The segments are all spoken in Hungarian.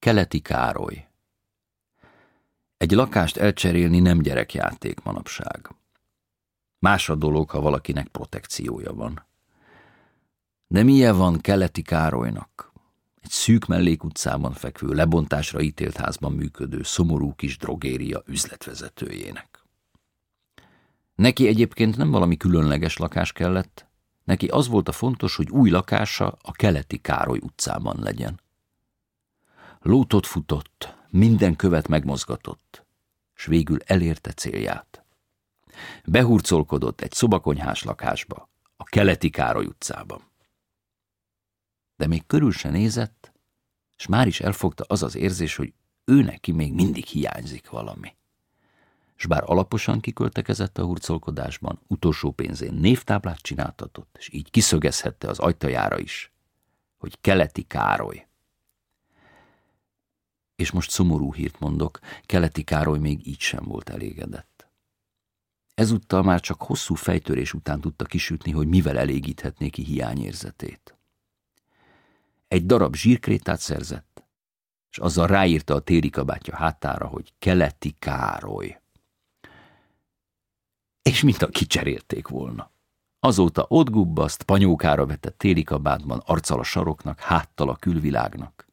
Keleti Károly Egy lakást elcserélni nem gyerekjáték manapság. Más a dolog, ha valakinek protekciója van. De milyen van Keleti Károlynak? Egy szűk mellékutcában fekvő, lebontásra ítélt házban működő, szomorú kis drogéria üzletvezetőjének. Neki egyébként nem valami különleges lakás kellett, neki az volt a fontos, hogy új lakása a Keleti Károly utcában legyen. Lótot futott, minden követ megmozgatott, s végül elérte célját. Behurcolkodott egy szobakonyhás lakásba, a Keleti Károly utcában. De még körül se nézett, és már is elfogta az az érzés, hogy ő neki még mindig hiányzik valami. S bár alaposan kiköltekezett a hurcolkodásban, utolsó pénzén névtáblát csináltatott, és így kiszögezhette az ajtajára is, hogy Keleti Károly. És most szomorú hírt mondok, Keleti Károly még így sem volt elégedett. Ezúttal már csak hosszú fejtörés után tudta kisütni, hogy mivel elégíthetné ki hiányérzetét. Egy darab zsírkrétát szerzett, és azzal ráírta a téli kabátja hátára, hogy Keleti Károly. És mint a kicserélték volna. Azóta ott gubbaszt, panyókára vetett téli kabátban, arccal a saroknak, háttal a külvilágnak.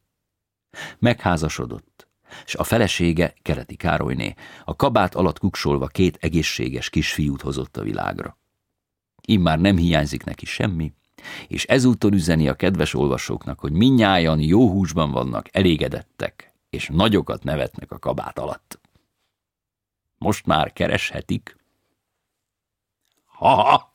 Megházasodott, és a felesége, Keleti Károlyné, a kabát alatt kuksolva két egészséges kisfiút hozott a világra. Immár nem hiányzik neki semmi, és ezúton üzeni a kedves olvasóknak, hogy minnyájan jó húsban vannak, elégedettek, és nagyokat nevetnek a kabát alatt. Most már kereshetik. Ha-ha!